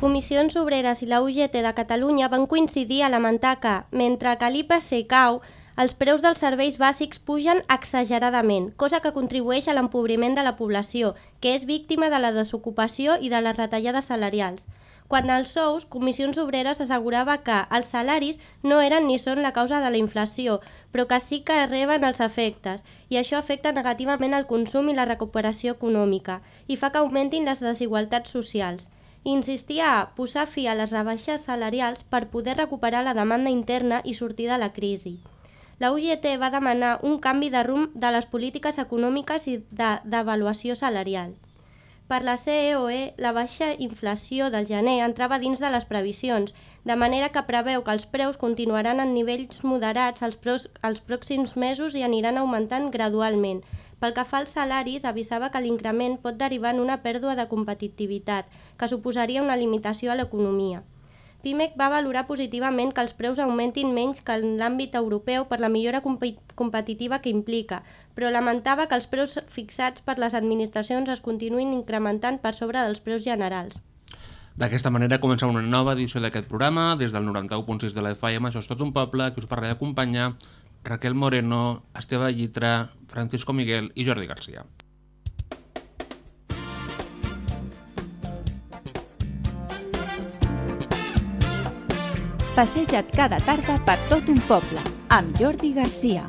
Comissions Obreres i la UGT de Catalunya van coincidir a lamentar que, mentre que l'IPC cau, els preus dels serveis bàsics pugen exageradament, cosa que contribueix a l'empobriment de la població, que és víctima de la desocupació i de les retallades salarials. Quant als sous, Comissions Obreres assegurava que els salaris no eren ni són la causa de la inflació, però que sí que reben els efectes, i això afecta negativament el consum i la recuperació econòmica, i fa que augmentin les desigualtats socials insistia a posar fi a les rebaixes salarials per poder recuperar la demanda interna i sortir de la crisi. La UGT va demanar un canvi de rumb de les polítiques econòmiques i de, salarial. Per la CEOE, la baixa inflació del gener entrava dins de les previsions, de manera que preveu que els preus continuaran en nivells moderats els, pros, els pròxims mesos i aniran augmentant gradualment. Pel que fa als salaris, avisava que l'increment pot derivar en una pèrdua de competitivitat, que suposaria una limitació a l'economia. PIMEC va valorar positivament que els preus augmentin menys que en l'àmbit europeu per la millora competitiva que implica, però lamentava que els preus fixats per les administracions es continuïn incrementant per sobre dels preus generals. D'aquesta manera comença una nova edició d'aquest programa, des del 91.6 de la FM, això és tot un poble, que us parlaré d'acompanyar Raquel Moreno, Esteve Llitra, Francisco Miguel i Jordi Garcia. Passeja't cada tarda per tot un poble, amb Jordi Garcia.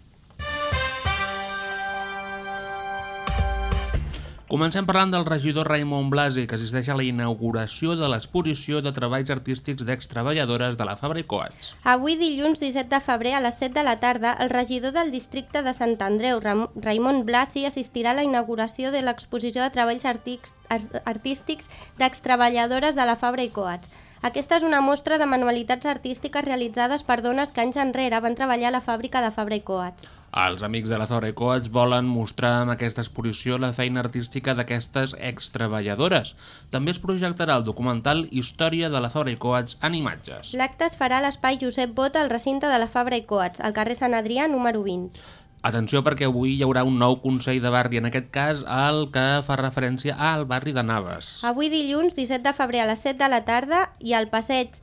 Comencem parlant del regidor Raimon Blasi, que assisteix a la inauguració de l'exposició de treballs artístics d'extreballadores de la Fabra i Coats. Avui, dilluns 17 de febrer, a les 7 de la tarda, el regidor del districte de Sant Andreu, Raimon Blasi, assistirà a la inauguració de l'exposició de treballs artístics d'extreballadores de la Fabra i Coats. Aquesta és una mostra de manualitats artístiques realitzades per dones que anys enrere van treballar a la fàbrica de Fabra i Coats. Els amics de la Fabra i Coats volen mostrar amb aquesta exposició la feina artística d'aquestes extreballadores. També es projectarà el documental Història de la Fabra i Coats en imatges. L'acte es farà a l'espai Josep Bota al recinte de la Fabra i Coats, al carrer Sant Adrià número 20. Atenció perquè avui hi haurà un nou Consell de Barri, en aquest cas el que fa referència al barri de Naves. Avui dilluns 17 de febrer a les 7 de la tarda i al passeig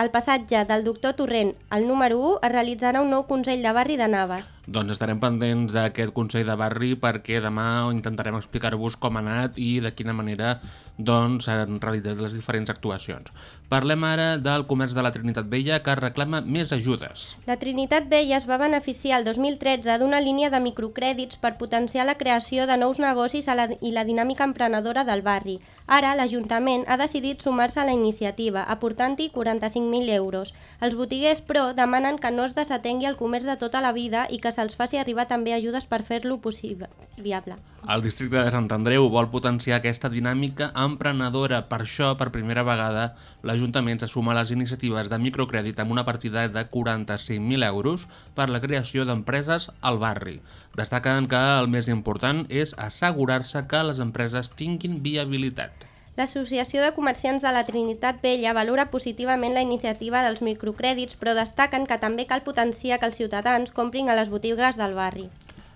al passatge del doctor Torrent al número 1 es realitzarà un nou Consell de Barri de Naves. Doncs estarem pendents d'aquest Consell de Barri perquè demà intentarem explicar-vos com ha anat i de quina manera doncs, s'han realitzat les diferents actuacions. Parlem ara del comerç de la Trinitat Vella que reclama més ajudes. La Trinitat Vella es va beneficiar el 2013 d'una línia de microcrèdits per potenciar la creació de nous negocis a la, i la dinàmica emprenedora del barri. Ara l'Ajuntament ha decidit sumar-se a la iniciativa, aportant-hi 45.000 euros. Els botiguers, però, demanen que no es desatengui el comerç de tota la vida i que se'ls faci arribar també ajudes per fer-lo possible, viable. El districte de Sant Andreu vol potenciar aquesta dinàmica emprenedora. Per això, per primera vegada, l'Ajuntament se suma a les iniciatives de microcrèdit amb una partida de 45.000 euros per la creació d'empreses al barri. Destaquen que el més important és assegurar-se que les empreses tinguin viabilitat. L'Associació de Comerciants de la Trinitat Vella valora positivament la iniciativa dels microcrèdits, però destaquen que també cal potenciar que els ciutadans comprin a les botigues del barri.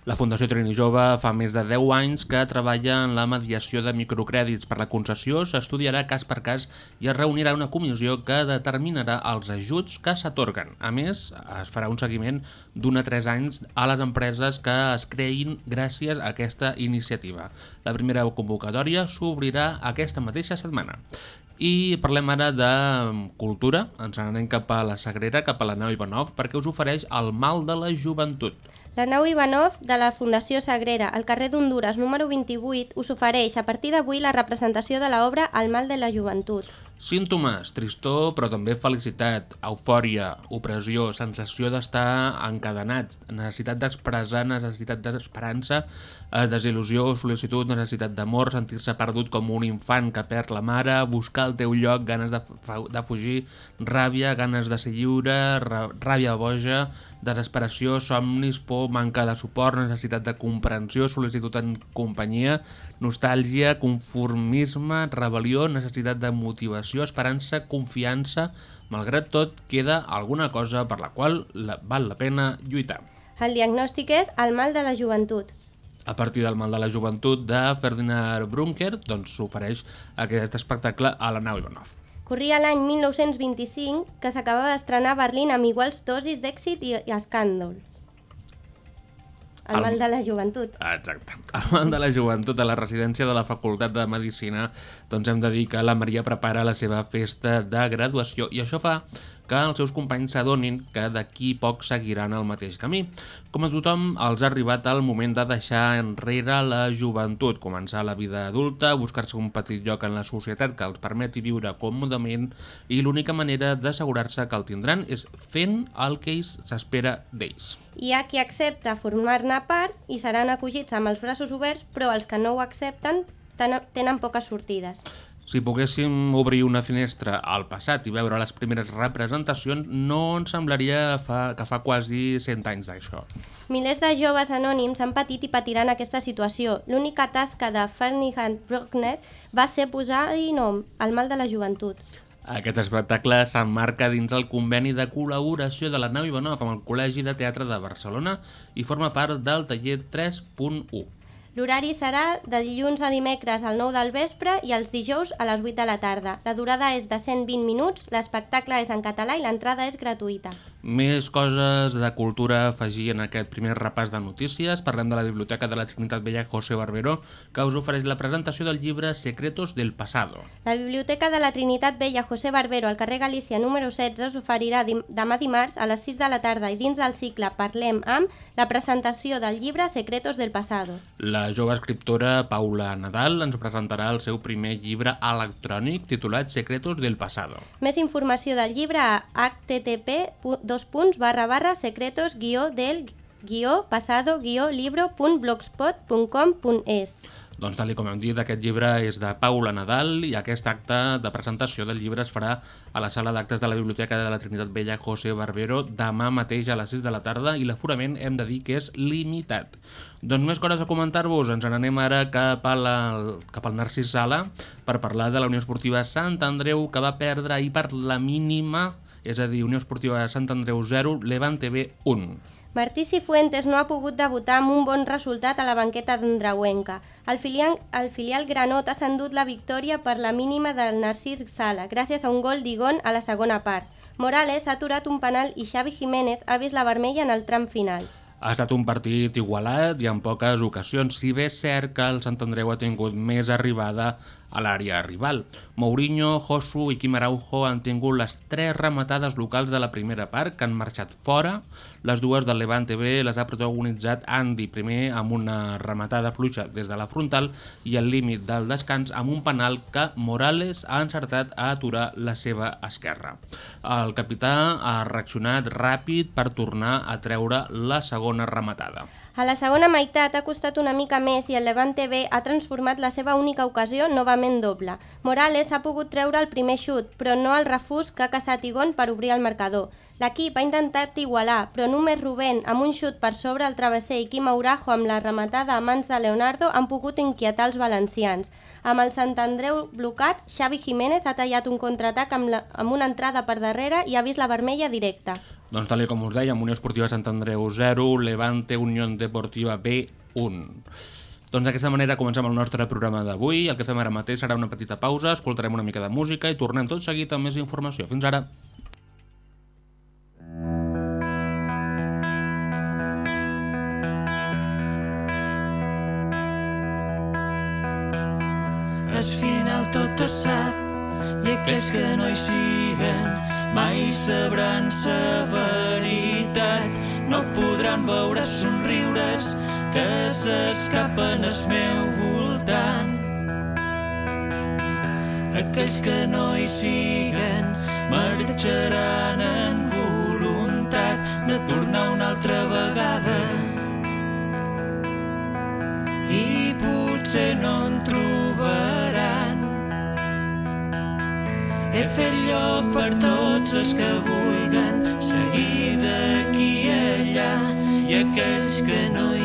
La Fundació Trini Jove fa més de 10 anys que treballa en la mediació de microcrèdits. Per la concessió s'estudiarà cas per cas i es reunirà una comissió que determinarà els ajuts que s'atorguen. A més, es farà un seguiment d'un a 3 anys a les empreses que es creïn gràcies a aquesta iniciativa. La primera convocatòria s'obrirà aquesta mateixa setmana. I parlem ara de cultura, ens n'anem cap a la Sagrera, cap a la nau Ivanov, perquè us ofereix el mal de la joventut. La nau Ivanov de la Fundació Sagrera, al carrer d'Honduras número 28, us ofereix a partir d'avui la representació de l'obra El mal de la joventut. Símptomes, tristor, però també felicitat, eufòria, opressió, sensació d'estar encadenat, necessitat d'expressar, necessitat d'esperança, eh, desil·lusió, sol·licitud, necessitat d'amor, sentir-se perdut com un infant que perd la mare, buscar el teu lloc, ganes de, de fugir, ràbia, ganes de ser lliure, ràbia boja, desesperació, somnis, por, manca de suport, necessitat de comprensió, sol·licitud en companyia, nostàlgia, conformisme, rebel·lió, necessitat de motivació, esperança, confiança... Malgrat tot, queda alguna cosa per la qual la, val la pena lluitar. El diagnòstic és el mal de la joventut. A partir del mal de la joventut de Ferdinand Brunker, doncs s'ofereix aquest espectacle a la nau Ivanov. Corria l'any 1925 que s'acabava d'estrenar a Berlín amb iguals dosis d'èxit i, escàndol. El El- mal de la joventut. Exacte. Al mal de la joventut a la residència de la Facultat de Medicina doncs hem de dir que la Maria prepara la seva festa de graduació i això fa que els seus companys s'adonin que d'aquí poc seguiran el mateix camí. Com a tothom, els ha arribat el moment de deixar enrere la joventut, començar la vida adulta, buscar-se un petit lloc en la societat que els permeti viure còmodament i l'única manera d'assegurar-se que el tindran és fent el que s'espera d'ells. Hi ha qui accepta formar-ne part i seran acollits amb els braços oberts, però els que no ho accepten ten- tenen poques sortides. Si poguéssim obrir una finestra al passat i veure les primeres representacions, no ens semblaria fa, que fa quasi 100 anys d'això. Milers de joves anònims han patit i patiran aquesta situació. L'única tasca de Ferdinand Bruckner va ser posar-hi nom al mal de la joventut. Aquest espectacle s'emmarca dins el conveni de col·laboració de la nau Ivanov amb el Col·legi de Teatre de Barcelona i forma part del taller 3.1. L'horari serà de dilluns a dimecres al 9 del vespre i els dijous a les 8 de la tarda. La durada és de 120 minuts, l'espectacle és en català i l'entrada és gratuïta. Més coses de cultura a afegir en aquest primer repàs de notícies. Parlem de la Biblioteca de la Trinitat Vella José Barbero, que us ofereix la presentació del llibre Secretos del Pasado. La Biblioteca de la Trinitat Vella José Barbero al carrer Galícia número 16 s'oferirà dim demà dimarts a les 6 de la tarda i dins del cicle Parlem amb la presentació del llibre Secretos del Pasado. La jove escriptora Paula Nadal ens presentarà el seu primer llibre electrònic titulat Secretos del Pasado. Més informació del llibre a http dos punts barra barra secretos guió del guió pasado guió libro punt blogspot punt com punt es. Doncs tal com hem dit, aquest llibre és de Paula Nadal i aquest acte de presentació del llibre es farà a la sala d'actes de la Biblioteca de la Trinitat Vella José Barbero demà mateix a les 6 de la tarda i l'aforament hem de dir que és limitat. Doncs més coses a comentar-vos, ens n'anem ara cap, a la, cap al Narcís Sala per parlar de la Unió Esportiva Sant Andreu que va perdre ahir per la mínima, és a dir, Unió Esportiva Sant Andreu 0, Levante B 1. Martí Cifuentes no ha pogut debutar amb un bon resultat a la banqueta d'Andrauenca. El filial, el filial Granota s'ha endut la victòria per la mínima del Narcís Sala, gràcies a un gol d'Igon a la segona part. Morales ha aturat un penal i Xavi Jiménez ha vist la vermella en el tram final. Ha estat un partit igualat i en poques ocasions, si bé és cert que el Sant Andreu ha tingut més arribada a l'àrea rival. Mourinho, Josu i Quim Araujo han tingut les tres rematades locals de la primera part que han marxat fora. Les dues del Levante B les ha protagonitzat Andy, primer amb una rematada fluixa des de la frontal i al límit del descans amb un penal que Morales ha encertat a aturar la seva esquerra. El capità ha reaccionat ràpid per tornar a treure la segona rematada. A la segona meitat ha costat una mica més i el Levante B ha transformat la seva única ocasió novament doble. Morales ha pogut treure el primer xut, però no el refús que ha caçat Igon per obrir el marcador. L'equip ha intentat igualar, però només Rubén, amb un xut per sobre el travesser i Quim Aurajo amb la rematada a mans de Leonardo han pogut inquietar els valencians. Amb el Sant Andreu blocat, Xavi Jiménez ha tallat un contraatac amb, la, amb una entrada per darrere i ha vist la vermella directa. Doncs tal com us deia, Unió Esportiva Sant Andreu 0, Levante Unió Deportiva B 1. Doncs d'aquesta manera comencem el nostre programa d'avui. El que fem ara mateix serà una petita pausa, escoltarem una mica de música i tornem tot seguit amb més informació. Fins ara. Al final tot es sap, i aquells que no hi siguen mai sabran sa veritat. No podran veure somriures que s'escapen al meu voltant. Aquells que no hi siguen marxaran en voluntat de tornar una altra vegada. I potser no He fet lloc per tots els que vulguen seguir d'aquí allà i aquells que no hi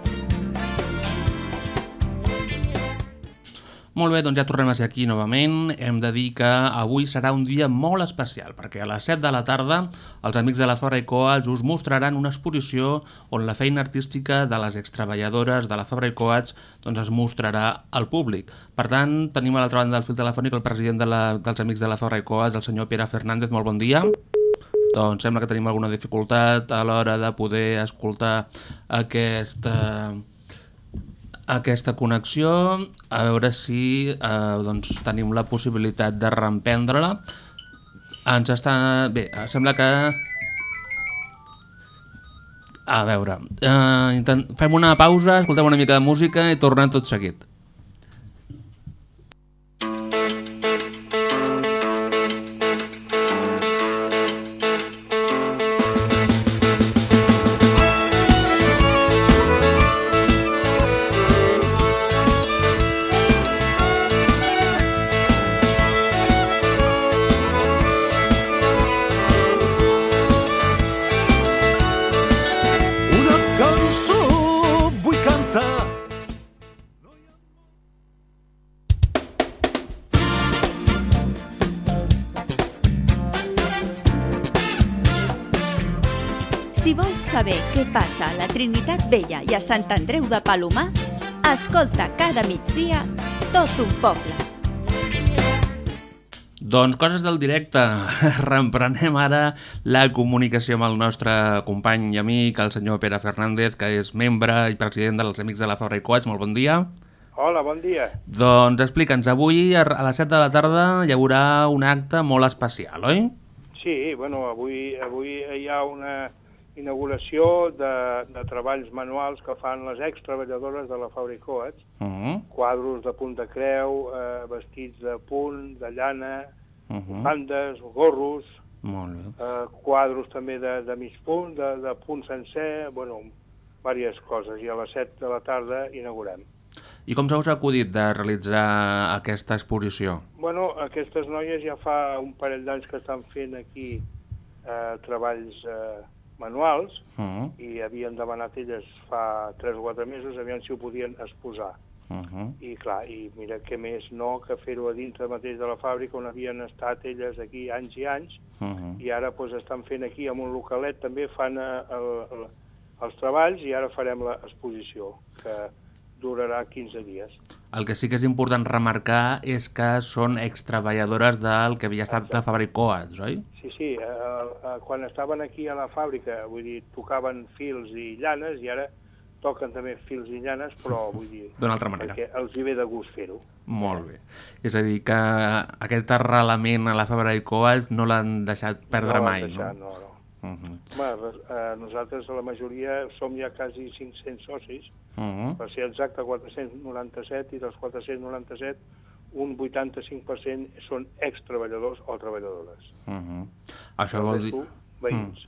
Molt bé, doncs ja tornem a ser aquí novament. Hem de dir que avui serà un dia molt especial, perquè a les 7 de la tarda els amics de la Fabra i Coats us mostraran una exposició on la feina artística de les extreballadores de la Fabra i Coats doncs, es mostrarà al públic. Per tant, tenim a l'altra banda del fil telefònic el president de la, dels amics de la Fabra i Coats, el senyor Pere Fernández. Molt bon dia. Doncs sembla que tenim alguna dificultat a l'hora de poder escoltar aquesta aquesta connexió, a veure si eh, doncs, tenim la possibilitat de reemprendre-la. Ens està... Bé, sembla que... A veure, eh, intent... fem una pausa, escoltem una mica de música i tornem tot seguit. I a Sant Andreu de Palomar, escolta cada migdia tot un poble. Doncs coses del directe. Reemprenem ara la comunicació amb el nostre company i amic, el senyor Pere Fernández, que és membre i president dels Amics de la Fabra i Coats. Molt bon dia. Hola, bon dia. Doncs explica'ns, avui a a les 7 de la tarda hi haurà un acte molt especial, oi? Sí, bueno, avui, avui hi ha una inauguració de, de treballs manuals que fan les ex-treballadores de la Fabricoats, Uh -huh. quadros de punt de creu, eh, vestits de punt, de llana, Uh -huh. bandes, gorros, Molt bé. eh, quadros també de, de mig punt, de, de punt sencer, bueno, diverses coses. I a les 7 de la tarda inaugurem. I com se us ha acudit de realitzar aquesta exposició? Bueno, aquestes noies ja fa un parell d'anys que estan fent aquí eh, treballs eh, manuals Uh -huh. i havien demanat elles fa 3 o 4 mesos, aviam si ho podien exposar. Uh -huh. I clar, i mira què més no que fer-ho a dintre mateix de la fàbrica on havien estat elles aquí anys i anys Uh -huh. i ara doncs, estan fent aquí amb un localet també fan eh, el, el, els treballs i ara farem l'exposició que durarà 15 dies. El que sí que és important remarcar és que són extreballadores del que havia estat de Fabra i Coats, oi? Sí, sí, eh, eh, quan estaven aquí a la fàbrica, vull dir, tocaven fils i llanes i ara toquen també fils i llanes, però vull dir... D'una altra manera. Perquè els hi ve de gust fer-ho. Molt bé. És a dir, que aquest arrelament a la Fabra i Coats no l'han deixat perdre no mai, deixat, no? no? no. Uh -huh. Home, eh, nosaltres, la majoria, som ja quasi 500 socis, Uh -huh. per ser exacte, 497, i dels 497, un 85% són ex-treballadors o treballadores. Uh -huh. Això vol dir... veïns.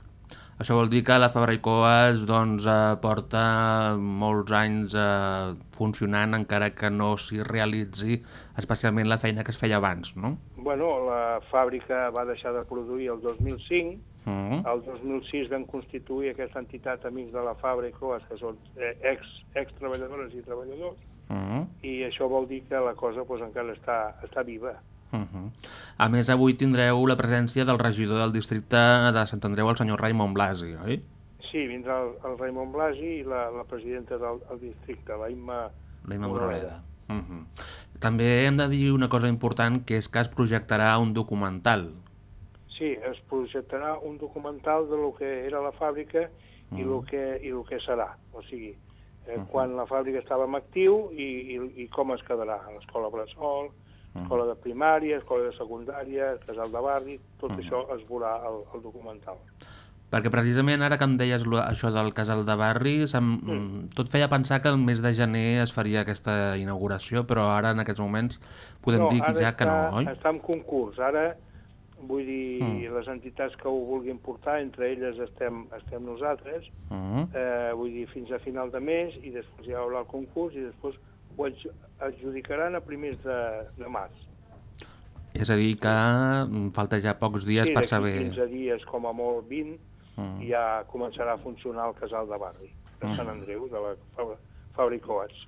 Això vol dir que la Fabra i Coats doncs, eh, porta molts anys eh, funcionant encara que no s'hi realitzi especialment la feina que es feia abans, no? Bueno, la fàbrica va deixar de produir el 2005, Uh -huh. el 2006 vam constituir aquesta entitat Amics de la Fàbrica, que són eh, ex, ex-treballadores i treballadors, Uh -huh. i això vol dir que la cosa doncs, encara està, està viva. Uh -huh. A més, avui tindreu la presència del regidor del districte de Sant Andreu, el senyor Raimon Blasi, oi? Sí, vindrà el, el Raimon Blasi i la, la presidenta del, del districte, la Imma La Imma. Moraleda. Uh -huh. També hem de dir una cosa important, que és que es projectarà un documental. Sí, es projectarà un documental de lo que era la fàbrica i Mm. lo que, i lo que serà. O sigui, eh, Mhm. quan la fàbrica estava en actiu i, i, i com es quedarà. A l'escola Bressol. Escola de primària, escola de secundària, casal de barri, tot Mhm. això es veurà al, al documental. Perquè precisament ara que em deies això del casal de barri, Mm. tot feia pensar que el mes de gener es faria aquesta inauguració, però ara en aquests moments podem dir que ja que està, no, oi? està en concurs. Ara, vull dir, Mm. les entitats que ho vulguin portar, entre elles estem, estem nosaltres, Uh -huh. eh, vull dir, fins a final de mes, i després hi haurà el concurs, i després ho adjudicaran a primers de, de març. És a dir, que falta ja pocs dies sí, per saber... 15 dies, com a molt 20, Mm. ja començarà a funcionar el casal de barri, de Mm. Sant Andreu, de la Fabra- Fàbrica Coats.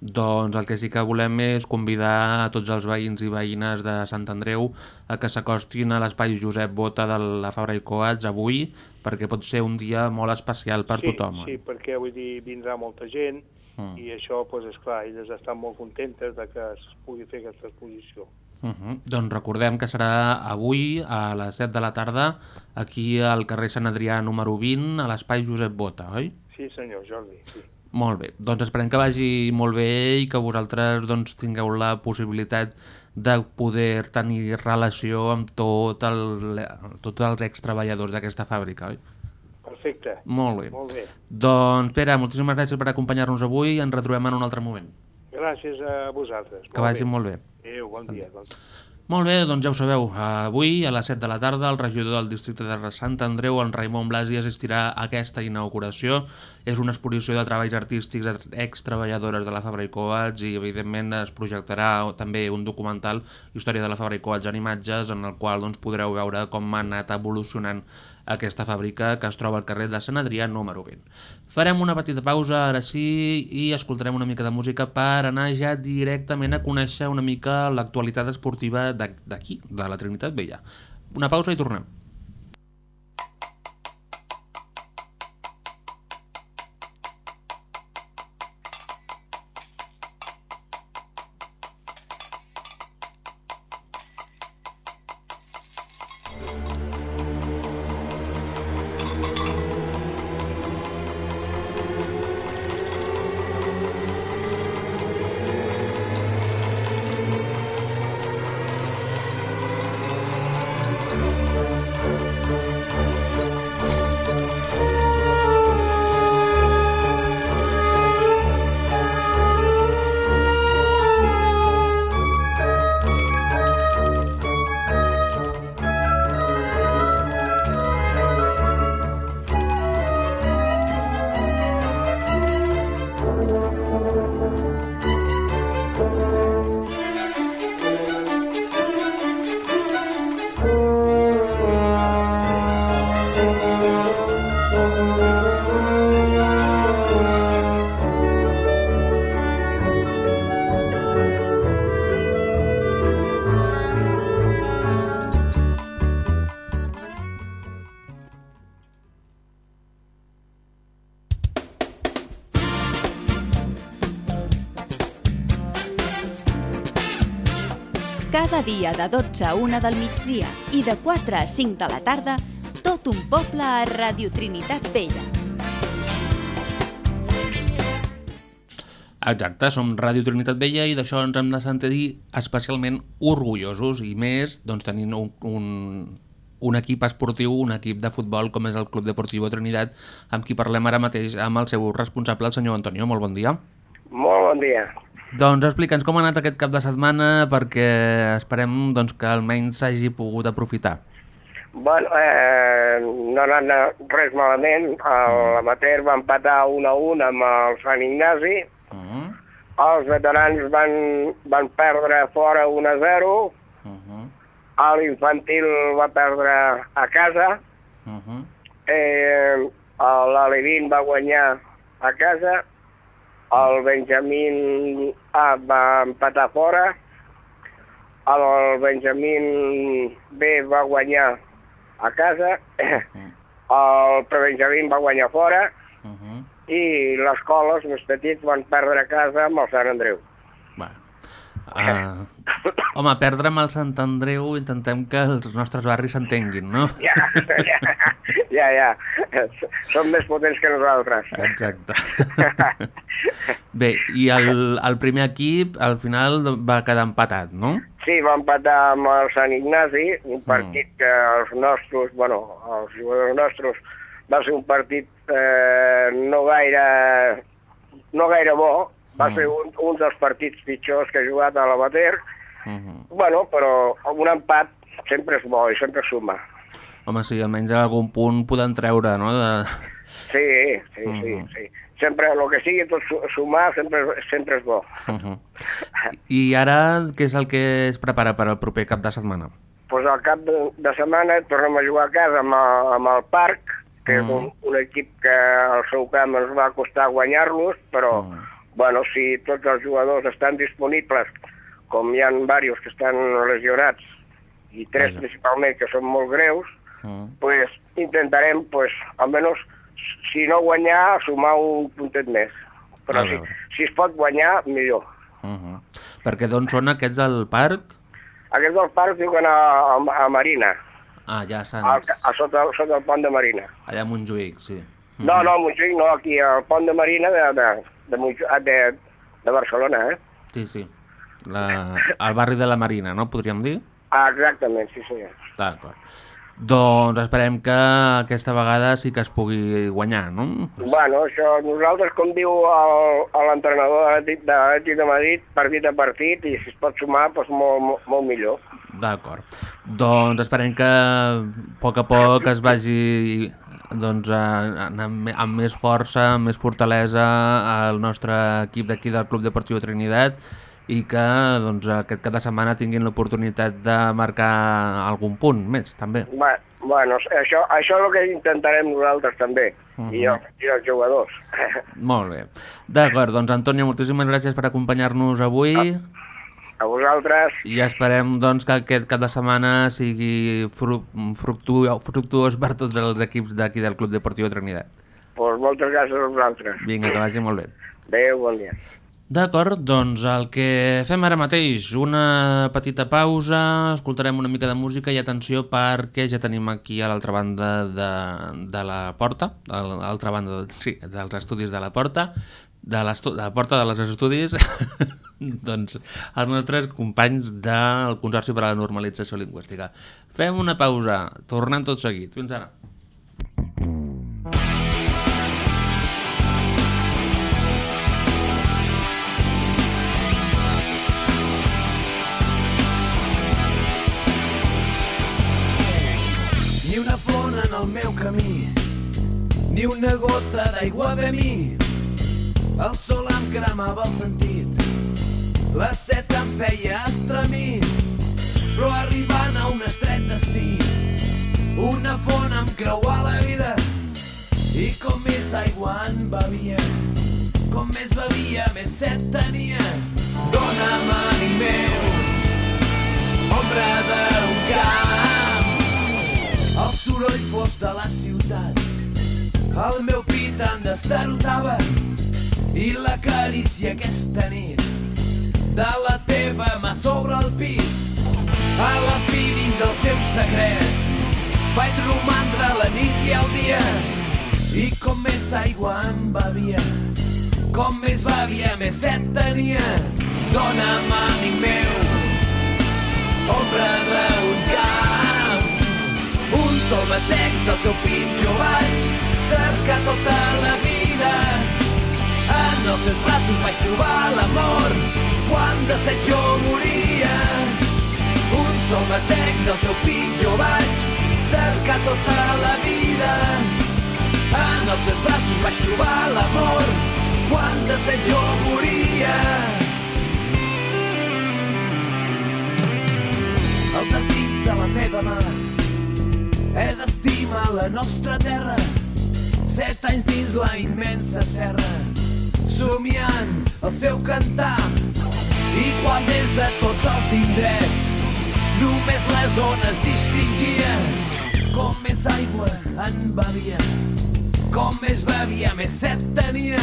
Doncs el que sí que volem és convidar a tots els veïns i veïnes de Sant Andreu a que s'acostin a l'espai Josep Bota de la Fabra i Coats avui, perquè pot ser un dia molt especial per sí, tothom. Sí, perquè vull dir, vindrà molta gent, Mm. I això, doncs, esclar, elles estan molt contentes de que es pugui fer aquesta exposició. Uh -huh. Doncs recordem que serà avui a les 7 de la tarda aquí al carrer Sant Adrià número 20 a l'espai Josep Bota, oi? Sí, senyor, Jordi, sí. Molt bé, doncs esperem que vagi molt bé i que vosaltres doncs, tingueu la possibilitat de poder tenir relació amb tot el, tots els extreballadors d'aquesta fàbrica, oi? Perfecte. Molt bé. Molt bé. Doncs Pere, moltíssimes gràcies per acompanyar-nos avui i ens retrobem en un altre moment. Gràcies a vosaltres. Que vagi molt bé. Adéu, bon dia. Bon... Molt bé, doncs ja ho sabeu, avui a les 7 de la tarda el regidor del districte de Sant Andreu, en Raimon Blasi, assistirà a aquesta inauguració. És una exposició de treballs artístics ex-treballadores de la Fabra i Coats i evidentment es projectarà també un documental Història de la Fabra i Coats en imatges en el qual doncs, podreu veure com ha anat evolucionant aquesta fàbrica que es troba al carrer de Sant Adrià número 20. Farem una petita pausa ara sí i escoltarem una mica de música per anar ja directament a conèixer una mica l'actualitat esportiva d'aquí, de la Trinitat Vella. Una pausa i tornem. Dia de 12 a 1 del migdia i de 4 a 5 de la tarda, tot un poble a Radio Trinitat Vella. Exacte, som Ràdio Trinitat Vella i d'això ens hem de sentir especialment orgullosos i més doncs, tenint un, un, un equip esportiu, un equip de futbol com és el Club Deportiu Trinitat, amb qui parlem ara mateix amb el seu responsable, el senyor Antonio. Molt bon dia. Molt bon dia. Doncs explica'ns com ha anat aquest cap de setmana perquè esperem doncs, que almenys s'hagi pogut aprofitar. Bueno, eh, no ha anat res malament. L'amater va empatar 1 a 1 amb el Sant Ignasi. Uh -huh. Els veterans van, van perdre fora 1 a 0. Uh -huh. L'infantil va perdre a casa. Uh -huh. Eh, L'Alevin va guanyar a casa. El Benjamín A va empatar fora. El Benjamín B va guanyar a casa. El Prebenjamín va guanyar fora. Uh -huh. I les coles més petits van perdre a casa amb el Sant Andreu. Va. Uh, home, perdre amb el Sant Andreu intentem que els nostres barris s'entenguin, no? Ja, ja, ja, ja. Són més potents que nosaltres. Exacte. Bé, i el, el primer equip al final va quedar empatat, no? Sí, va empatar amb el Sant Ignasi, un partit que els nostres, bueno, els jugadors nostres, va ser un partit eh, no gaire no gaire bo, va Mm. ser un, un dels partits pitjors que he jugat a l'amater, Uh -huh. bueno, però un empat sempre és bo i sempre suma. Home, sí, almenys a algun punt podem treure, no? De... Sí, sí, sí, Mhm. sí. Sempre, el que sigui tot su- sumar sempre, sempre és bo. Uh -huh. I ara, què és el que es prepara per al proper cap de setmana? pues al cap de, de setmana tornem a jugar a casa amb el, amb el Parc, que és Mm. un, un equip que al seu camp ens va costar guanyar-los, però Mm. bueno, si tots els jugadors estan disponibles, com hi ha diversos que estan lesionats, i tres Vaja. principalment que són molt greus, Uh pues intentarem, pues, almenys, si no guanyar, sumar un puntet més. Però A si, si es pot guanyar, millor. -huh. Uh -huh. Perquè d'on són aquests al parc? Aquests del parc juguen a, a, a Marina, Ah, ja a a, Sants. a sota, sota el pont de Marina. Allà a Montjuïc, sí. No, no, a Montjuïc no, aquí al pont de Marina de, de, de, Montjuïc, ah, de, de Barcelona, eh? Sí, sí. La... Al barri de la Marina, no? Podríem dir? Ah, exactament, sí senyor. D'acord. Doncs esperem que aquesta vegada sí que es pugui guanyar, no? Bueno, això, nosaltres, com diu l'entrenador de l'Atlètic de, Madrid, partit a partit, i si es pot sumar, doncs molt, molt, molt millor. D'acord. Doncs esperem que a poc a poc es vagi doncs, amb, amb més força, amb més fortalesa el nostre equip d'aquí del Club Deportiu Trinitat i que doncs, aquest cap de setmana tinguin l'oportunitat de marcar algun punt més, també. Bueno, això, això és el que intentarem nosaltres també, i, Mhm. els, i els jugadors. Molt bé. D'acord, doncs Antonio, moltíssimes gràcies per acompanyar-nos avui A vosaltres, i esperem doncs, que aquest cap de setmana sigui fru fructu fructuós per tots els equips d'aquí del Club Deportiu Trinitat. doncs moltes gràcies a vosaltres. Vinga, que vagi molt bé. Adéu, bon dia. D'acord, doncs el que fem ara mateix, una petita pausa, escoltarem una mica de música i atenció perquè ja tenim aquí a l'altra banda de, de la porta, a l'altra banda, sí, dels estudis de la porta, de, de la porta de les estudis, doncs els nostres companys del Consorci per a la Normalització Lingüística. Fem una pausa, tornem tot seguit. Fins ara. Meu camí, ni una gota d'aigua a mi. El sol em cremava el sentit, la set em feia estremir. Però arribant a un estret destí, una font em creua la vida. I com més aigua en bevia, com més bevia, més set tenia. Dóna'm, ànim meu, ombra d'un camp, el soroll fos de la ciutat. El meu pit em destarotava i la carícia aquesta nit de la teva mà sobre el pit. A la fi dins el seu secret vaig romandre la nit i el dia i com més aigua em bevia Com més bèvia, més set tenia. Dóna'm, amic meu, ombra d'un camp. Sol batec del teu pitjor vaig cercar tota la vida. En els teus braços vaig trobar l'amor quan de set jo moria. Un sol batec del teu pitjor vaig cercar tota la vida. En els teus braços vaig trobar l'amor quan de set jo moria. El desig de la meva mà és estimar la nostra terra. Set anys dins la immensa serra, somiant el seu cantar. I quan des de tots els indrets només les zones distingia com més aigua en bevia, com més bevia, més set tenia.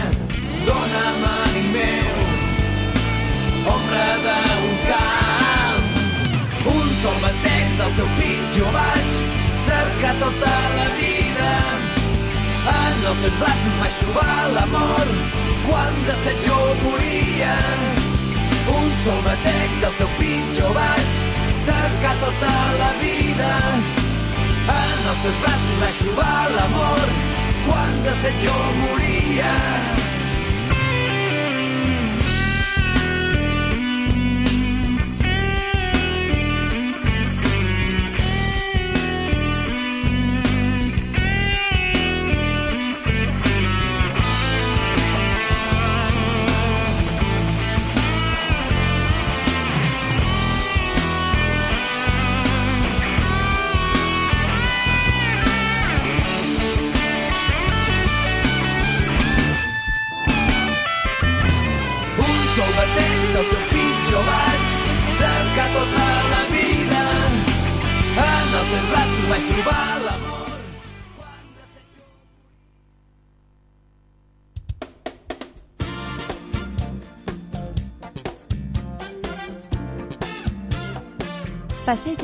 Dóna'm, ànim meu, ombra d'un camp. Un sol batec del teu pitjor vaig cercar tota la vida. En els teus braços vaig trobar l'amor quan de set jo moria. Un sol batec del teu pitjor vaig cercar tota la vida. En els teus braços vaig trobar l'amor quan de set jo moria.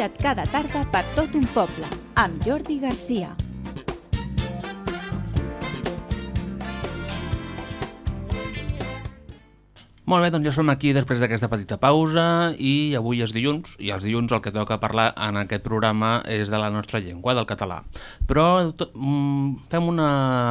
Passeja't cada tarda per tot un poble, amb Jordi Garcia. Molt bé, doncs ja som aquí després d'aquesta petita pausa i avui és dilluns, i els dilluns el que toca parlar en aquest programa és de la nostra llengua, del català. Però mm, fem una,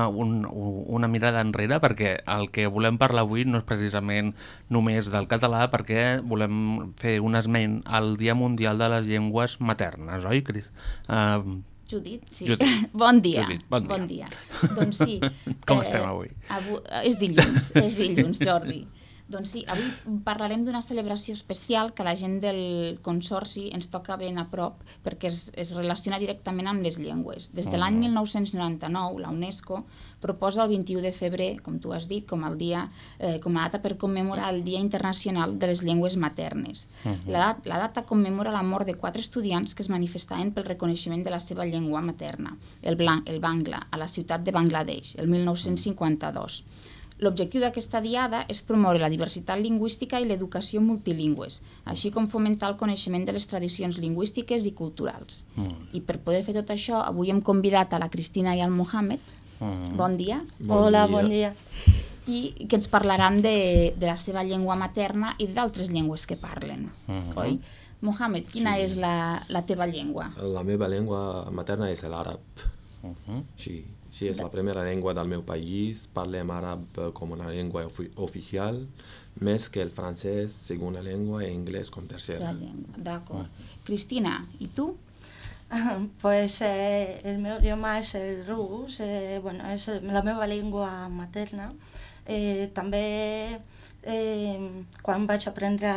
un, una mirada enrere perquè el que volem parlar avui no és precisament només del català perquè volem fer un esment al Dia Mundial de les Llengües Maternes, oi, Cris? Uh, Judit, sí. Judit. Bon dia. Judit, bon dia. Bon dia. Doncs sí. Com estem avui? avui? És dilluns, és dilluns, Jordi. Doncs sí, avui parlarem d'una celebració especial que la gent del Consorci ens toca ben a prop perquè es, es relaciona directament amb les llengües. Des de l'any 1999, la UNESCO proposa el 21 de febrer, com tu has dit, com, el dia, eh, com a data per commemorar el Dia Internacional de les Llengües Maternes. La, dat- la data commemora la mort de quatre estudiants que es manifestaven pel reconeixement de la seva llengua materna, el, blanc, el bangla, a la ciutat de Bangladesh, el 1952. L'objectiu d'aquesta diada és promoure la diversitat lingüística i l'educació multilingües, així com fomentar el coneixement de les tradicions lingüístiques i culturals. I per poder fer tot això, avui hem convidat a la Cristina i al Mohamed. Bon dia. Hola, bon dia. I que ens parlaran de, de la seva llengua materna i d'altres llengües que parlen, Mhm. oi? Mohamed, quina Sí. és la, la teva llengua? La meva llengua materna és l'àrab. Sí, sí, és la primera llengua del meu país. Parlem àrab eh, com una llengua ofi oficial, més que el francès, segona llengua, i anglès com tercera. D'acord. Cristina, i tu? Pues eh, el meu idioma és el rus, eh, bueno, és la meva llengua materna. Eh, també eh, quan vaig aprendre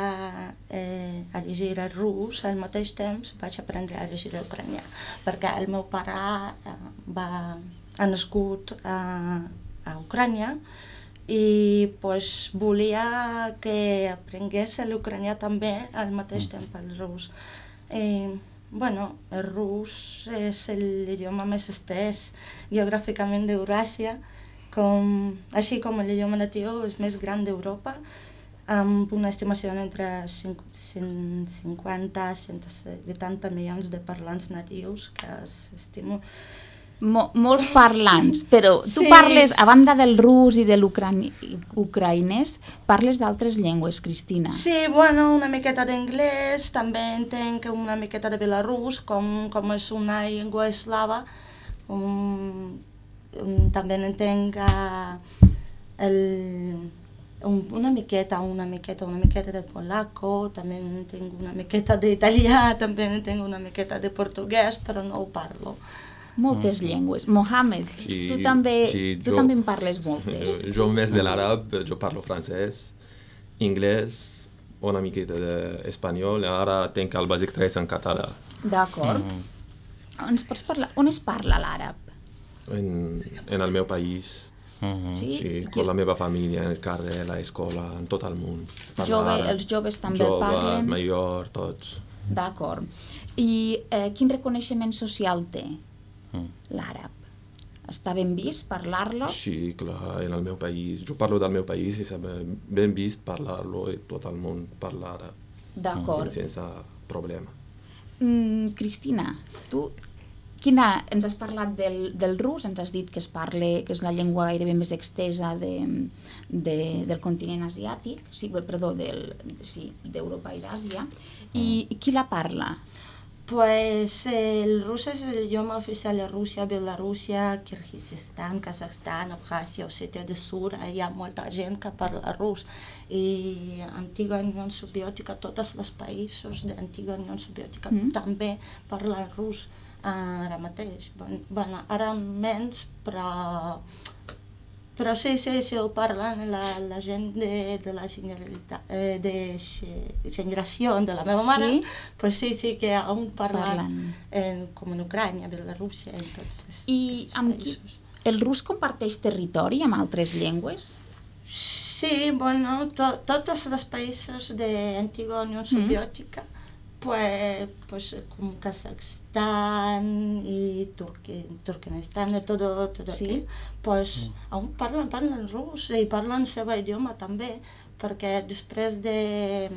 eh, a llegir el rus, al mateix temps vaig aprendre a llegir l'ucranià, perquè el meu pare eh, va, ha nascut a, a Ucrània i pues, volia que aprengués l'ucranià també al mateix temps el rus. Eh, bueno, el rus és l'idioma més estès geogràficament d'Euràsia, com, així com l'idioma natiu és més gran d'Europa, amb una estimació entre 5 150 i 180 milions de parlants natius que s'estimen. Mo, molts parlants, però tu Sí. parles, a banda del rus i de l'ucraïnès, parles d'altres llengües, Cristina. Sí, bueno, una miqueta d'anglès, també entenc una miqueta de belarús, com, com és una llengua eslava, um, um, també entenc uh, el, un, una miqueta, una miqueta, una miqueta de polaco, també entenc una miqueta d'italià, també entenc una miqueta de portuguès, però no ho parlo. Moltes Mm. llengües. Mohamed, Sí, tu també, sí, tu jo- també en parles moltes. Jo més de l'àrab, jo parlo francès, anglès, una miqueta d'espanyol, ara tinc el bàsic 3 en català. D'acord. Ens pots parlar... On es parla l'àrab? En, en el meu país, Sí? sí, I con la meva família, en el carrer, a l'escola, en tot el món. Jove, els joves també Jove, parlen? major, tots. D'acord. I eh, quin reconeixement social té l'àrab? Està ben vist parlar-lo? Sí, clar, en el meu país. Jo parlo del meu país i és ben vist parlar-lo i tot el món parla àrab. D'acord. Sense, sense problema. Mm, Cristina, tu quina, ens has parlat del, del rus, ens has dit que es parla, que és la llengua gairebé més extesa de, de, del continent asiàtic, sí, perdó, del, sí, d'Europa i d'Àsia, i qui la parla? Pues el ruso es el idioma oficial de Rusia, Bielorússia, Kirguizistan, Kazakhstan, Abkhàzia, Ossetia del Sur. Hi ha molta gent que parla rus. I antiga Unió Soviètica, tots els països de l'antiga Unió Soviètica Mm. també parlen rus ara mateix. Bon, bueno, ara menys, però però sí, sí, sí, ho parlen la, la gent de, de la generalitat, eh, de generació de la meva mare, Sí? pues sí, sí que aún parlen, Parlen. En, com en Ucrània, Bielorússia, en tots els, I amb qui, el rus comparteix territori amb altres llengües? Sí, bueno, to, tots els països de l'antiga Unió Soviètica, pues, pues com Kazakhstan y Turqui, Turkmenistan y todo, todo Sí? aquí, pues aún parlen, parlen rus i parlen el seu idioma també, perquè després de...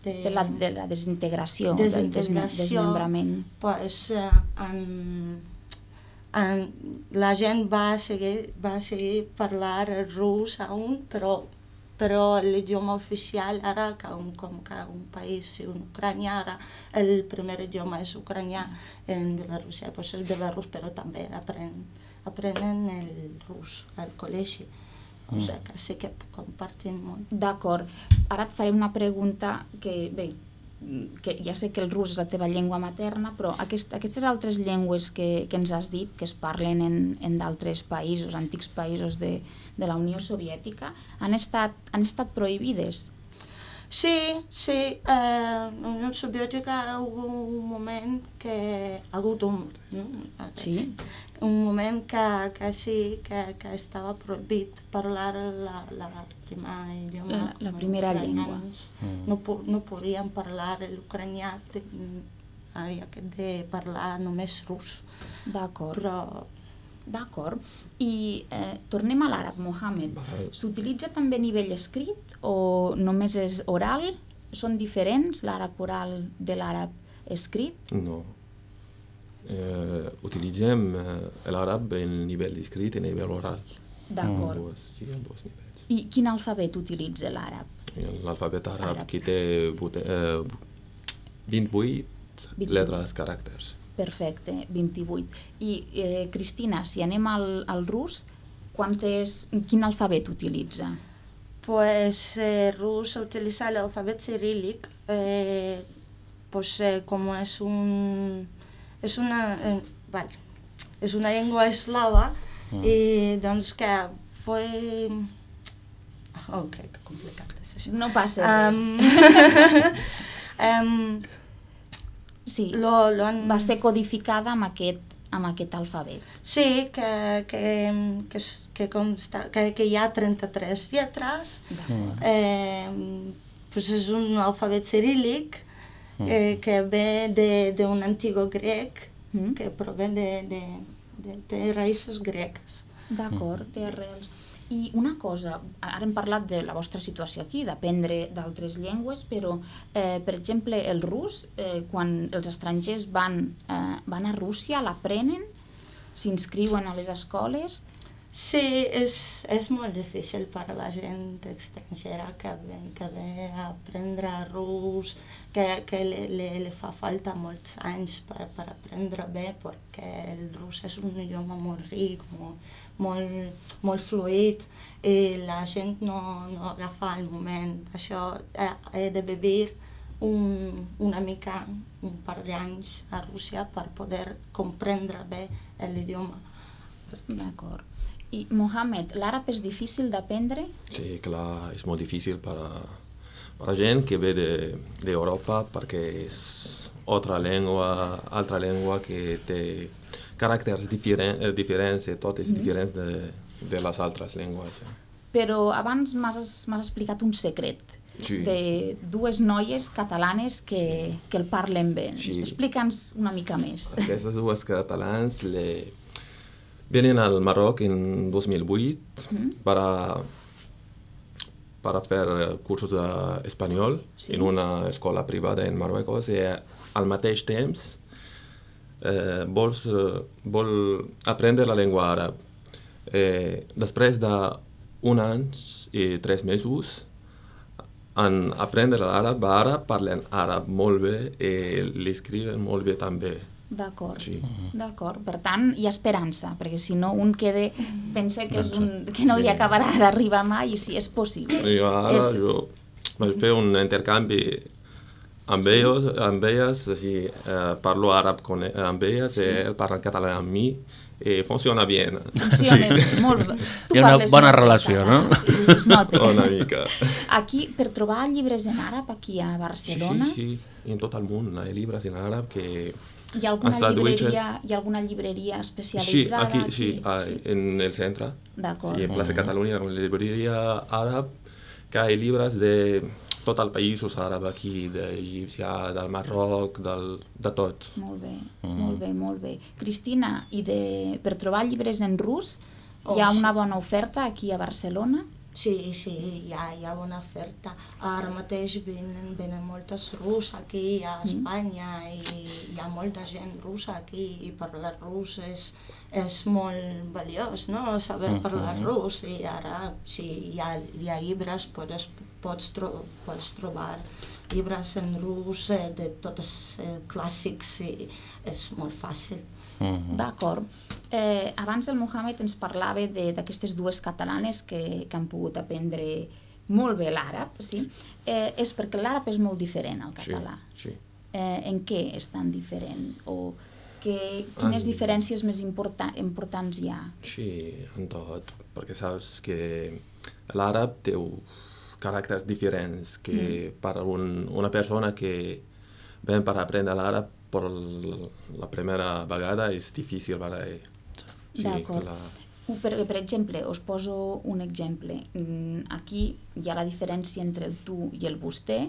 De, De la, de la desintegració, del desintegració, desmembrament. pues, eh, en, en, la gent va seguir, va seguir parlar rus aún, però, però l'idioma oficial ara, que un, com que un país, sí, un Ucrània, ara el primer idioma és ucranià, en Bielorússia pues és belarús, però també apren, aprenen el rus al col·legi. O Mm. sigui que sí que compartim molt. D'acord. Ara et faré una pregunta que, bé, que ja sé que el rus és la teva llengua materna, però aquest, aquestes altres llengües que, que ens has dit, que es parlen en, en d'altres països, antics països de, de la Unió Soviètica, han estat, han estat prohibides? Sí, sí, eh, la Unió Soviètica hubo un moment que ha hagut un, no? Sí. Un moment que, que sí, que, que estava prohibit parlar la, la primera idioma. La- la primera llengua. Mm. No, po- no podien parlar l'ucranià, havia que de parlar només rus. D'acord. Però D'acord. I eh, tornem a l'àrab, Mohamed. S'utilitza també a nivell escrit o només és oral? Són diferents l'àrab oral de l'àrab escrit? No. Eh, utilitzem eh, l'àrab en nivell d'escrit i nivell oral. D'acord. Dos, sí, en dos nivells. I quin alfabet utilitza l'àrab? L'alfabet àrab, que té eh, 28 Vint- lletres, caràcters. Perfecte, 28. I, eh, Cristina, si anem al, al rus, quantes, quin alfabet utilitza? Pues eh, rus utiliza el alfabet cirílic, eh, pues eh, como es un es una eh, vale, es una llengua eslava Mm. i doncs que fue oh, que complicat és això. No passa res. um, sí, lo, lo han... va ser codificada amb aquest, amb aquest alfabet. Sí, que, que, que, que, consta, que, que hi ha 33 lletres, eh, pues és un alfabet cirílic eh, que ve de- d'un antigo grec, Mm. que prové de, de, de, de raïces greques. D'acord, té arrels. I una cosa, ara hem parlat de la vostra situació aquí, d'aprendre d'altres llengües, però, eh, per exemple, el rus, eh, quan els estrangers van, eh, van a Rússia, l'aprenen? s'inscriuen a les escoles? Sí, és, és molt difícil per a la gent estrangera que ve, que ve a aprendre rus, que, que li, li, li fa falta molts anys per, per aprendre bé, perquè el rus és un idioma molt ric, molt, molt, molt fluid, i la gent no, no agafa el moment. Això he, he de vivir un, una mica, un par d'anys a Rússia per poder comprendre bé l'idioma. D'acord. I Mohamed, l'àrab és difícil d'aprendre? Sí, clar, és molt difícil per a, per a gent que ve d'Europa de, perquè és altra llengua, altra llengua que té caràcters diferent, eh, diferents i tot és mm. diferent de, de les altres llengües. Però abans m'has explicat un secret sí. de dues noies catalanes que, que el parlen bé. Sí. Explica'ns una mica més. Aquestes dues catalans le... venen al Marroc en 2008 mm. per a para fer cursos d'espanyol sí. en una escola privada en Marruecos i al mateix temps eh, vols, vol aprendre la llengua àrab. Eh, després d'un any i tres mesos en aprendre l'àrab, ara parlen àrab molt bé i l'escriuen molt bé també. D'acord, sí. d'acord. Per tant, hi ha esperança, perquè si no un queda, pensa que, és un, que no sí. hi acabarà d'arribar mai i si és possible. Jo ara és... jo vaig fer un intercanvi amb, sí. ells, amb elles, així, eh, parlo àrab con, amb elles, sí. i ell parla català amb mi, eh, funciona bien. Funciona sí. molt bé. Tu Hi ha una bona relació, no? Sí, Una mica. Aquí, per trobar llibres en àrab, aquí a Barcelona... Sí, sí, sí. en tot el món hi ha llibres en àrab que... Hi ha alguna, llibreria, hi ha alguna llibreria especialitzada? Sí, aquí, sí, aquí, sí. en el centre. D'acord. Sí, en Plaça Catalunya, una llibreria àrab que hi ha llibres de tot el països àrab aquí, d'Egípcia, del Marroc, del, de tot. Molt bé, mm. molt bé, molt bé. Cristina, i de, per trobar llibres en rus, oh, hi ha una bona oferta aquí a Barcelona? Sí, sí, hi ha, hi ha bona oferta. Ara mateix venen, venen moltes rus aquí a mm. Espanya mm. i hi ha molta gent russa aquí i parlar rus és, és molt valiós, no?, saber mm-hmm. parlar mm -hmm. rus i ara si hi ha, hi ha llibres pots, pots, tro pots trobar llibres en rus eh, de tots eh, clàssics i és molt fàcil. Mm -hmm. D'acord. Eh, abans el Mohamed ens parlava d'aquestes dues catalanes que, que han pogut aprendre molt bé l'àrab, sí? Eh, és perquè l'àrab és molt diferent al català. Sí, sí. Eh, en què és tan diferent? O que, quines en... diferències més importa importants hi ha? Sí, en tot, perquè saps que l'àrab té caràcters diferents que mm. per un, una persona que ven per aprendre l'àrab per la primera vegada és difícil per a ell. Sí, D'acord. La... Per, per exemple, us poso un exemple. Mm, aquí hi ha la diferència entre el tu i el vostè,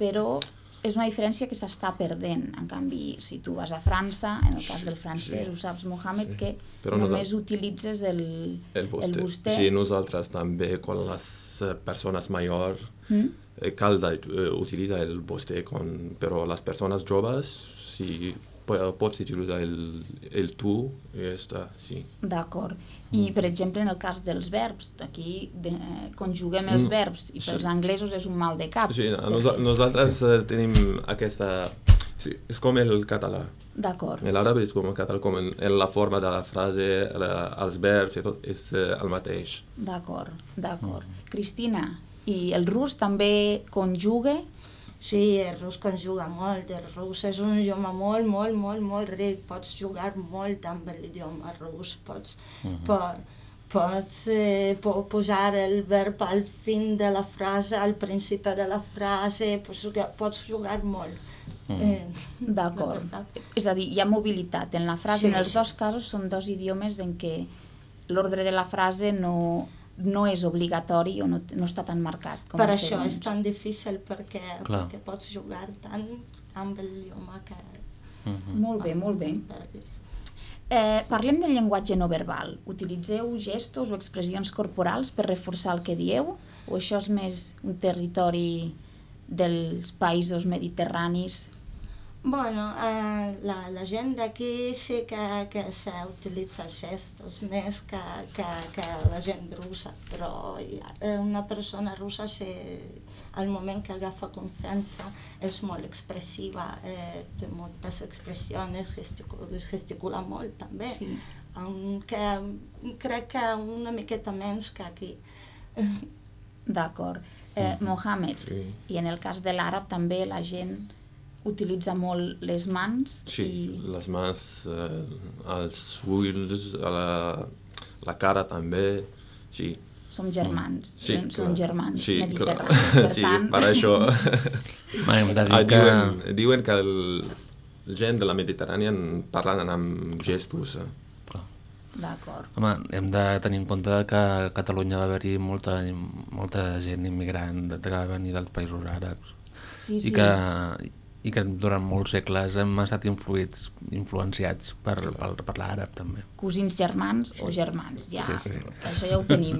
però és una diferència que s'està perdent. En canvi, si tu vas a França, en el cas del francès, sí, ho saps, Mohamed, sí. que Però només utilitzes el, el, vostè. el vostè. Sí, nosaltres també, quan les eh, persones majors, mm? eh, cal utilitzar el vostè, con... però les persones joves, sí, pots utilitzar el, el tu i ja està, sí. D'acord. I, mm. per exemple, en el cas dels verbs, aquí de, conjuguem els mm. verbs i pels sí. anglesos és un mal de cap. Sí, nos, nosaltres sí. Eh, tenim aquesta... Sí, és com el català. D'acord. L'àrab és com el català, com en, en la forma de la frase, la, els verbs i tot, és eh, el mateix. D'acord, d'acord. Mm. Cristina, i el rus també conjuga Sí, el rus conjuga molt, el rus és un idioma molt, molt, molt, molt ric, pots jugar molt amb l'idioma rus, pots, uh mhm. -huh. po, pots eh, po, posar el verb al fin de la frase, al principi de la frase, pots, pots jugar molt. Mm. Eh, D'acord. És a dir, hi ha mobilitat en la frase. Sí, en els dos casos són dos idiomes en què l'ordre de la frase no, no és obligatori o no, no està tan marcat. Com per això segons. és tan difícil, perquè, perquè pots jugar tant amb l'idioma que... Uh -huh. Molt bé, molt bé. Eh, parlem del llenguatge no verbal. Utilitzeu gestos o expressions corporals per reforçar el que dieu? O això és més un territori dels països mediterranis Bueno, eh, la, la gent d'aquí sí que, que s'utilitza gestos més que, que, que la gent russa, però eh, una persona russa sí, al moment que agafa confiança és molt expressiva, eh, té moltes expressions, gesticula, gesticula molt també, Sí. que crec que una miqueta menys que aquí. D'acord. Eh, Mohamed, Sí. i en el cas de l'àrab també la gent utilitza molt les mans Sí, i les mans, eh, els ulls, a la, la cara també, sí. som germans, Sí, som, som clar. germans Sí, mediterranis, per sí, tant... per això. Va, hem de dir Ah, que- diuen, diuen que el, el gent de la Mediterrània parlen amb gestos. eh. D'acord. Home, hem de tenir en compte que a Catalunya va haver-hi molta, molta gent immigrant de- que va venir dels països àrabs Sí, i, sí. que, i que durant molts segles hem estat influïts, influenciats per, per, per l'àrab també. cosins germans o germans, ja, Sí, sí. això ja ho tenim.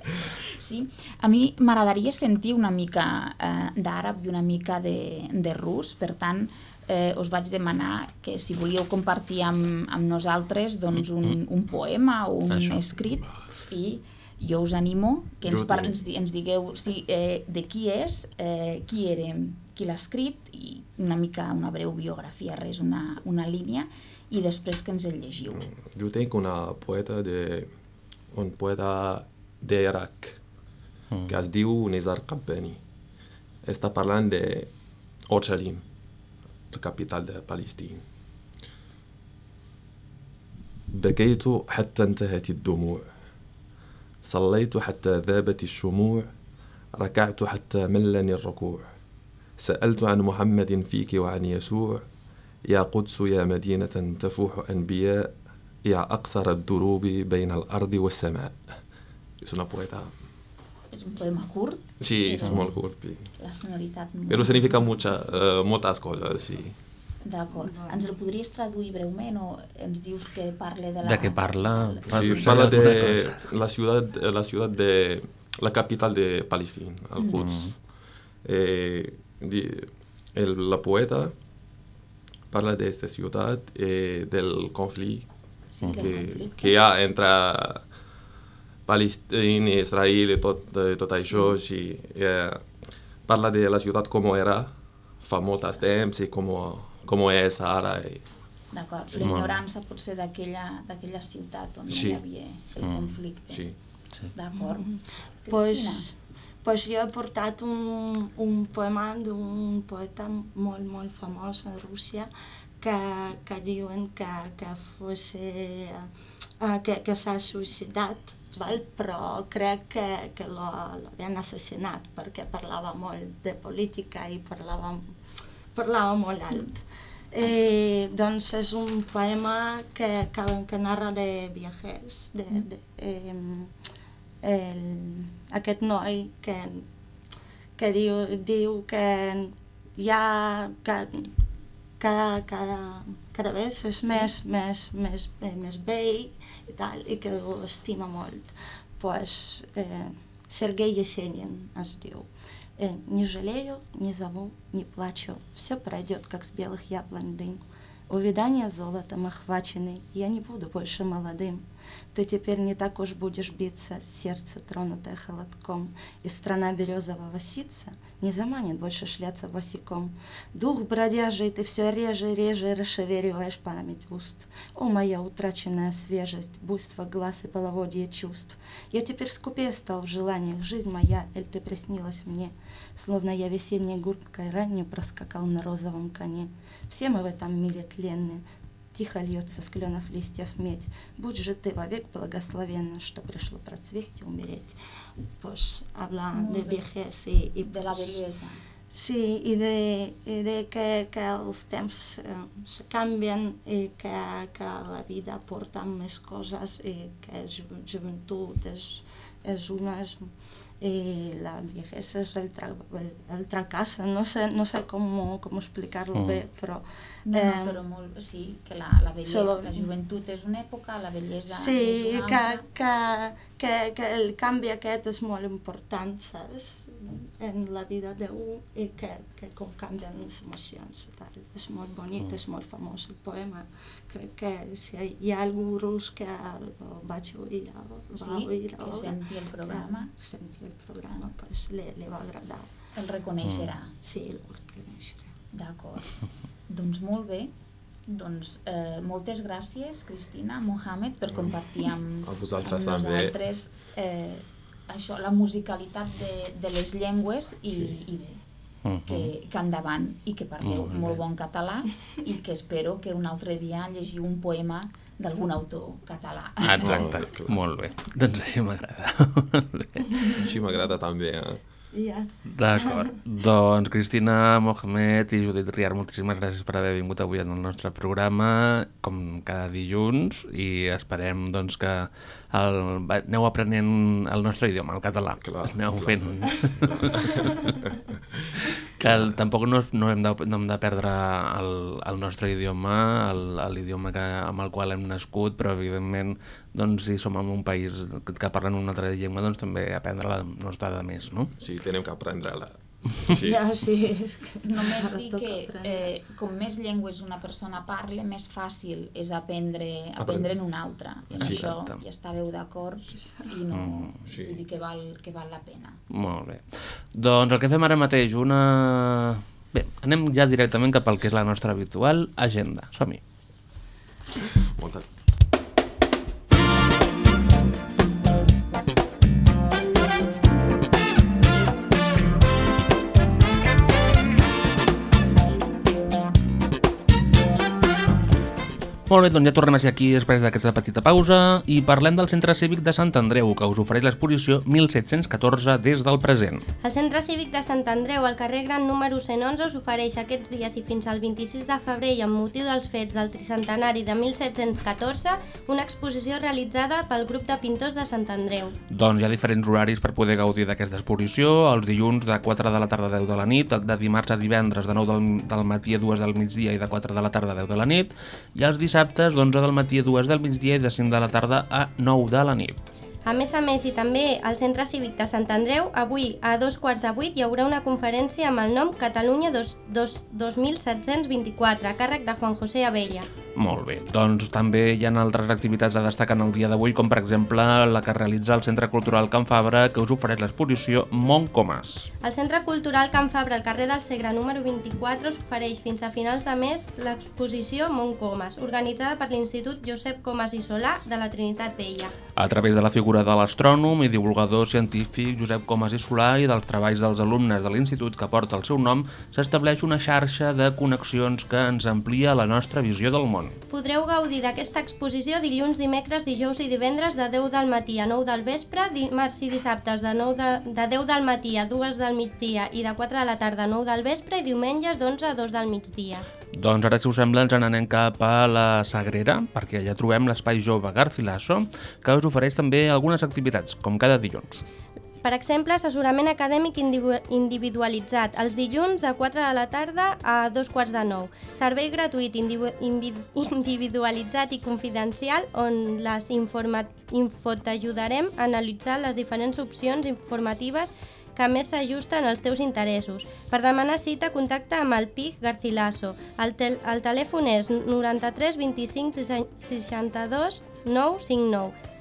sí? A mi m'agradaria sentir una mica eh, d'àrab i una mica de, de rus, per tant, eh, us vaig demanar que si volíeu compartir amb, amb nosaltres doncs un, un poema o un Això. escrit i jo us animo que ens, par ens, ens digueu sí, eh, de qui és, eh, qui era, qui l'ha escrit i una mica una breu biografia, res, una, una línia i després que ens el llegiu. Jo tinc una poeta de, un poeta d'Iraq que es diu Nizar Qabbani. Està parlant de Orxalim, la capital de Palestina. بكيت حتى انتهت الدموع صليت حتى ذابت الشموع ركعت حتى ملني الركوع سألت عن محمد فيك وعن يسوع يا قدس يا مدينة تفوح أنبياء يا أقصر الدروب بين الأرض والسماء Es un poema curt, Sí, molt curt. sí. la sonoritat... Però significa mucha, eh, moltes coses, sí. D'acord. Ens el podries traduir breument o ens dius que parle de la... De què parla? Sí, parla de la ciudad, la ciudad de la capital de Palestina, Al-Quds. Eh, di- el- la poeta parla de esta ciudad eh, del conflicto Sí, que, conflicte. que hi ha entre Palestina i Israel i tot, eh, tot això. Sí. Eh, parla de la ciutat com era fa molt temps i com, com és ara. I, D'acord. Sí. L'ignorança potser d'aquella d'aquella ciutat on Sí. hi havia el Mm. conflicte. Sí. D'acord. Cristina. Pues, pues jo he portat un, un poema d'un poeta molt, molt famós a Rússia que, que diuen que, que, fosse, uh, que, que s'ha suïcidat, Sí. val? però crec que, que lo- l'havien assassinat perquè parlava molt de política i parlava, parlava molt alt. Eh, doncs és un poema que, que, que narra de viatges, de, de, eh, el, aquest noi que, que diu, diu que ja que, que, que cada vegada és Sí. més, més, més, eh, més vell i tal, i que ho estima molt. Pues, eh, Сергей Есенин es diu. Э, Не жалею, не зову, не плачу, все пройдет, как с белых яблонь дым. Увидание золотом охваченный, я не буду больше молодым. Ты теперь не так уж будешь биться, сердце тронутое холодком, и страна березового ситца не заманит больше шляться босиком. Дух бродяжий ты все реже и реже расшевериваешь память уст. О, моя утраченная свежесть, буйство глаз и половодье чувств. Я теперь скупее стал в желаниях, жизнь моя, эль ты приснилась мне, словно я весенней гурткой ранней проскакал на розовом коне. Все мы в этом мире тленны, Тихо льется с кленов листьев медь. Будь же ты вовек благословенна, что пришло процвесть и умереть. Pues habla Molt de vejez i, i De la bellesa. Sí, i de, i de que, que els temps eh, se canvien i que, que la vida porta més coses i que ju joventut és, és una... És, i la vejez és el, tra el, el tracàs, no sé, no sé com, com explicar-lo Mm. bé, però... No, eh, no, però molt, sí, que la, la bellesa, Solo- la joventut és una època, la bellesa Sí, és una que, altra. que, que, que el canvi aquest és molt important, saps? en la vida d'un i que, que com canvien les emocions. i Tal. És molt bonic, Mm. és molt famós el poema. Crec que si hi ha algú rus que el, el vaig oir, el, va Sí, oir que ahora, senti el programa. Que senti el programa, pues, le, le va agradar. El reconeixerà. Mm. Sí, el reconeixerà. D'acord. doncs molt bé. Doncs eh, moltes gràcies, Cristina, Mohamed, per compartir amb, A vosaltres amb nosaltres eh, això, la musicalitat de, de les llengües i, i bé, Mhm. que, que endavant i que parleu Molt molt, bon català i que espero que un altre dia llegiu un poema d'algun autor català. Exacte, molt bé. Doncs així m'agrada. Així m'agrada també. Eh? Yes. D'acord. doncs Cristina Mohamed i Judit Riar, moltíssimes gràcies per haver vingut avui en el nostre programa, com cada dilluns, i esperem doncs, que el, aneu aprenent el nostre idioma, el català. Clar, aneu clar. fent... que el, tampoc no, no, hem de, no hem de perdre el, el nostre idioma, l'idioma amb el qual hem nascut, però evidentment doncs, si som en un país que, que parlen una altra llengua, doncs també aprendre-la no està de més, no? Sí, tenim que aprendre-la. Sí. Ja, sí, és que Només dir que eh, com més llengües una persona parla, més fàcil és aprendre, aprendre en una altra. I en Sí. això Exacte. hi estàveu d'acord i no, Mm, sí. vull dir que val, que val la pena. Molt bé. Doncs el que fem ara mateix, una... Bé, anem ja directament cap al que és la nostra habitual agenda. Som-hi. Molta... Molt bé, doncs ja tornem a ser aquí després d'aquesta petita pausa i parlem del Centre Cívic de Sant Andreu, que us ofereix l'exposició 1714 des del present. El Centre Cívic de Sant Andreu, al carrer Gran número 111, us ofereix aquests dies i fins al 26 de febrer i amb motiu dels fets del tricentenari de 1714 una exposició realitzada pel grup de pintors de Sant Andreu. Doncs hi ha diferents horaris per poder gaudir d'aquesta exposició, els dilluns de 4 de la tarda a 10 de la nit, de dimarts a divendres de 9 del, del matí a 2 del migdia i de 4 de la tarda a 10 de la nit, i els dissabtes d'11 del matí a 2 del migdia i de 5 de la tarda a 9 de la nit. A més a més, i també al Centre Cívic de Sant Andreu, avui a dos quarts de vuit hi haurà una conferència amb el nom Catalunya dos, dos, 2724, a càrrec de Juan José Abella. Molt bé, doncs també hi ha altres activitats a destacar en el dia d'avui, com per exemple la que realitza el Centre Cultural Can Fabra, que us ofereix l'exposició Montcomas. El Centre Cultural Can Fabra, al carrer del Segre número 24, us ofereix fins a finals de mes l'exposició Montcomas, organitzada per l'Institut Josep Comas i Solà de la Trinitat Vella. A través de la figura de l'astrònom i divulgador científic Josep Comas i Solà i dels treballs dels alumnes de l'institut que porta el seu nom, s'estableix una xarxa de connexions que ens amplia la nostra visió del món. Podreu gaudir d'aquesta exposició dilluns, dimecres, dijous i divendres de 10 del matí a 9 del vespre, dimarts i dissabtes de, 9 de, de 10 del matí a 2 del migdia i de 4 de la tarda a 9 del vespre i diumenges d'11 a 2 del migdia. Doncs ara, si us sembla, ens n'anem cap a la Sagrera, perquè allà trobem l'Espai Jove Garcilaso, que us ofereix també algunes activitats, com cada dilluns. Per exemple, assessorament acadèmic individu- individualitzat, els dilluns de 4 de la tarda a 2 quarts de 9. Servei gratuït individualitzat i confidencial on les info t'ajudarem a analitzar les diferents opcions informatives que més s'ajusten als teus interessos. Per demanar cita, contacta amb el PIC Garcilaso. El, tel el telèfon és 93 25 62 959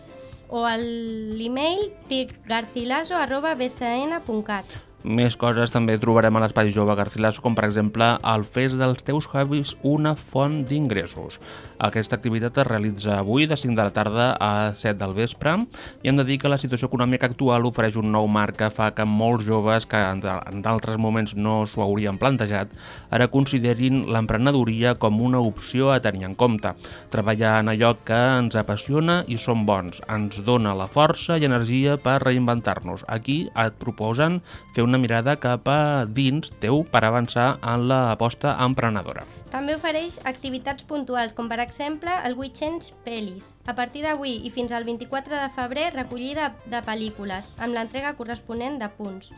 o l'email picgarcilaso arroba bsn.cat. Més coses també trobarem a l'Espai Jove Garcilaso, com per exemple el Fes dels teus hobbies una font d'ingressos. Aquesta activitat es realitza avui de 5 de la tarda a 7 del vespre i hem de dir que la situació econòmica actual ofereix un nou marc que fa que molts joves que en d'altres moments no s'ho haurien plantejat ara considerin l'emprenedoria com una opció a tenir en compte. Treballar en allò que ens apassiona i som bons, ens dona la força i energia per reinventar-nos. Aquí et proposen fer una mirada cap a dins teu per avançar en l'aposta emprenedora. També ofereix activitats puntuals, com per exemple el Weekends Pelis. A partir d'avui i fins al 24 de febrer, recollida de pel·lícules, amb l'entrega corresponent de punts.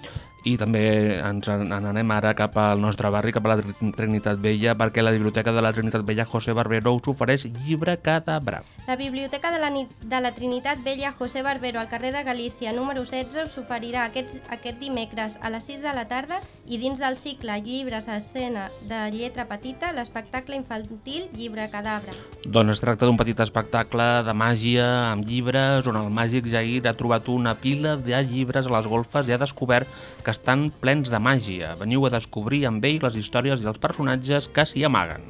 I també ens en en anem ara cap al nostre barri, cap a la Trin- Trinitat Vella, perquè la Biblioteca de la Trinitat Vella José Barbero us ofereix llibre cadabra. La Biblioteca de la, de la Trinitat Vella José Barbero al carrer de Galícia número 16 s'oferirà aquest, aquest dimecres a les 6 de la tarda i dins del cicle Llibres a escena de lletra petita l'espectacle infantil Llibre Cadabra. Doncs es tracta d'un petit espectacle de màgia amb llibres on el màgic Jair ha trobat una pila de llibres a les golfes i ha descobert que estan plens de màgia. Veniu a descobrir amb ell les històries i els personatges que s'hi amaguen.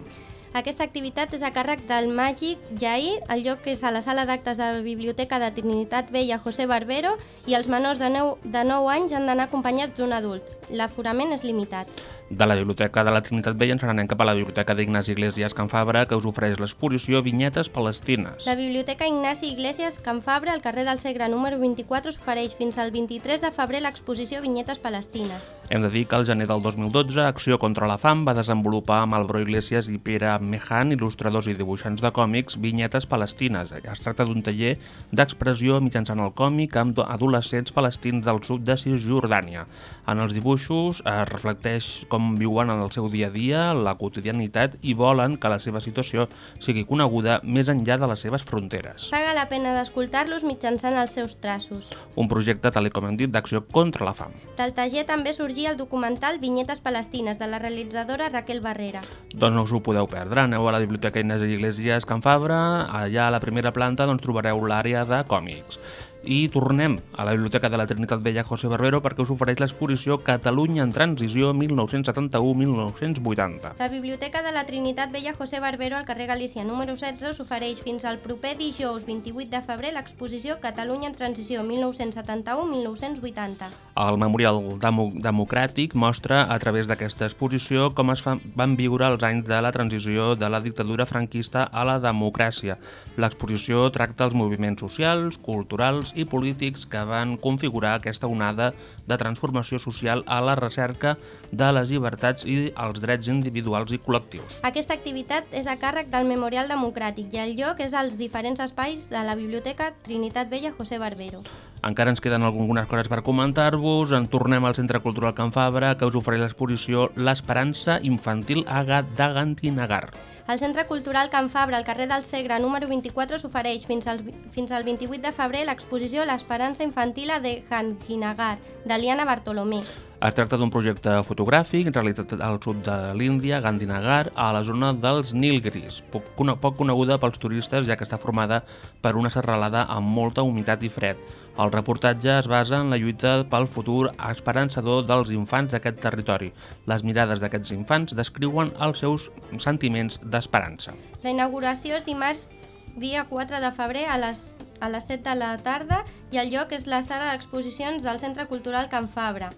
Aquesta activitat és a càrrec del màgic Jair, el lloc és a la sala d'actes de la Biblioteca de Trinitat Vella José Barbero i els menors de 9, de 9 anys han d'anar acompanyats d'un adult. L'aforament és limitat. De la Biblioteca de la Trinitat Vella ens n'anem cap a la Biblioteca d'Ignasi Iglesias Can Fabra, que us ofereix l'exposició Vinyetes Palestines. La Biblioteca Ignasi Iglesias Can Fabra, al carrer del Segre número 24, s'ofereix fins al 23 de febrer l'exposició Vinyetes Palestines. Hem de dir que al gener del 2012 Acció contra la Fam va desenvolupar amb el Bro Iglesias i Pere Mejan, il·lustradors i dibuixants de còmics, Vinyetes Palestines. Es tracta d'un taller d'expressió mitjançant el còmic amb adolescents palestins del sud de Cisjordània. En els dibuixos es reflecteix com viuen en el seu dia a dia, la quotidianitat i volen que la seva situació sigui coneguda més enllà de les seves fronteres. Paga la pena d'escoltar-los mitjançant els seus traços. Un projecte, tal com hem dit, d'acció contra la fam. Del taller també sorgia el documental Vinyetes Palestines, de la realitzadora Raquel Barrera. Doncs no us ho podeu perdre. Aneu a la Biblioteca Inés Iglesias Can Fabra, allà a la primera planta doncs, trobareu l'àrea de còmics. I tornem a la Biblioteca de la Trinitat Vella José Barbero perquè us ofereix l'exposició Catalunya en transició 1971-1980. La Biblioteca de la Trinitat Vella José Barbero al carrer Galícia número 16 s'ofereix fins al proper dijous 28 de febrer l'exposició Catalunya en transició 1971-1980. El Memorial Demo Democràtic mostra a través d'aquesta exposició com es van viure els anys de la transició de la dictadura franquista a la democràcia. L'exposició tracta els moviments socials, culturals i polítics que van configurar aquesta onada de transformació social a la recerca de les llibertats i els drets individuals i col·lectius. Aquesta activitat és a càrrec del Memorial Democràtic i el lloc és als diferents espais de la Biblioteca Trinitat Vella José Barbero. Encara ens queden algunes coses per comentar-vos. En tornem al Centre Cultural Can Fabra, que us ofereix l'exposició L'Esperança Infantil a de Gantinagar. El Centre Cultural Can Fabra, al carrer del Segre número 24, s'ofereix fins, al, fins al 28 de febrer l'exposició L'esperança infantil de Gantinagar, d'Eliana Bartolomé. Es tracta d'un projecte fotogràfic realitzat al sud de l'Índia, Gandhinagar, a la zona dels Nilgiris, poc, poc coneguda pels turistes ja que està formada per una serralada amb molta humitat i fred. El reportatge es basa en la lluita pel futur esperançador dels infants d'aquest territori. Les mirades d'aquests infants descriuen els seus sentiments d'esperança. La inauguració és dimarts dia 4 de febrer a les, a les 7 de la tarda i el lloc és la sala d'exposicions del Centre Cultural Can Fabra,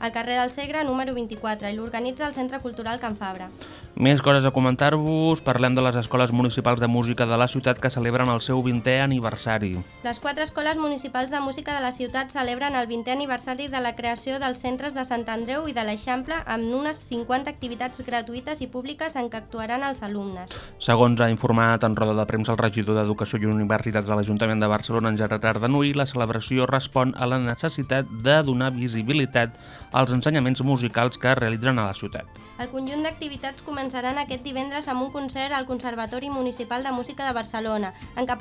al carrer del Segre número 24 i l'organitza el Centre Cultural Can Fabra. Més coses a comentar-vos, parlem de les escoles municipals de música de la ciutat que celebren el seu 20è aniversari. Les quatre escoles municipals de música de la ciutat celebren el 20è aniversari de la creació dels centres de Sant Andreu i de l'Eixample amb unes 50 activitats gratuïtes i públiques en què actuaran els alumnes. Segons ha informat en roda de premsa el regidor d'Educació i Universitats de l'Ajuntament de Barcelona, en Gerard Ardanuy, la celebració respon a la necessitat de donar visibilitat als ensenyaments musicals que es realitzen a la ciutat. El conjunt d'activitats començaran aquest divendres amb un concert al Conservatori Municipal de Música de Barcelona, en què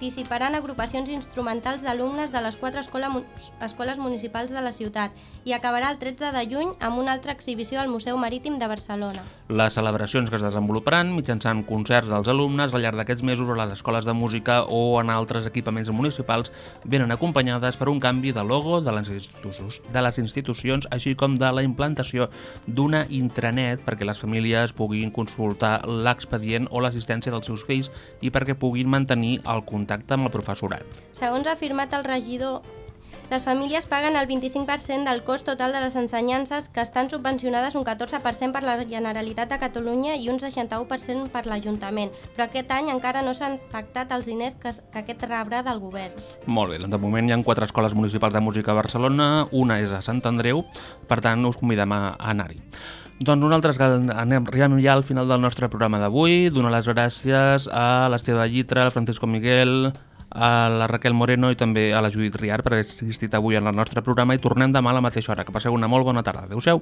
participaran agrupacions instrumentals d'alumnes de les quatre escoles municipals de la ciutat i acabarà el 13 de juny amb una altra exhibició al Museu Marítim de Barcelona. Les celebracions que es desenvoluparan mitjançant concerts dels alumnes al llarg d'aquests mesos a les escoles de música o en altres equipaments municipals venen acompanyades per un canvi de logo de les de les institucions així com de la implantació d'una intranet perquè les famílies puguin consultar l'expedient o l'assistència dels seus fills i perquè puguin mantenir el contacte amb el professorat. Segons ha afirmat el regidor, les famílies paguen el 25% del cost total de les ensenyances que estan subvencionades un 14% per la Generalitat de Catalunya i un 61% per l'Ajuntament, però aquest any encara no s'han pactat els diners que, que aquest rebrà del govern. Molt bé, doncs de moment hi ha quatre escoles municipals de música a Barcelona, una és a Sant Andreu, per tant us convidem a anar-hi. Doncs nosaltres anem, arribem ja al final del nostre programa d'avui. Donar les gràcies a l'Esteve Llitra, al Francisco Miguel, a la Raquel Moreno i també a la Judit Riar per haver assistit avui el nostre programa i tornem demà a la mateixa hora. Que passeu una molt bona tarda. Adéu-siau.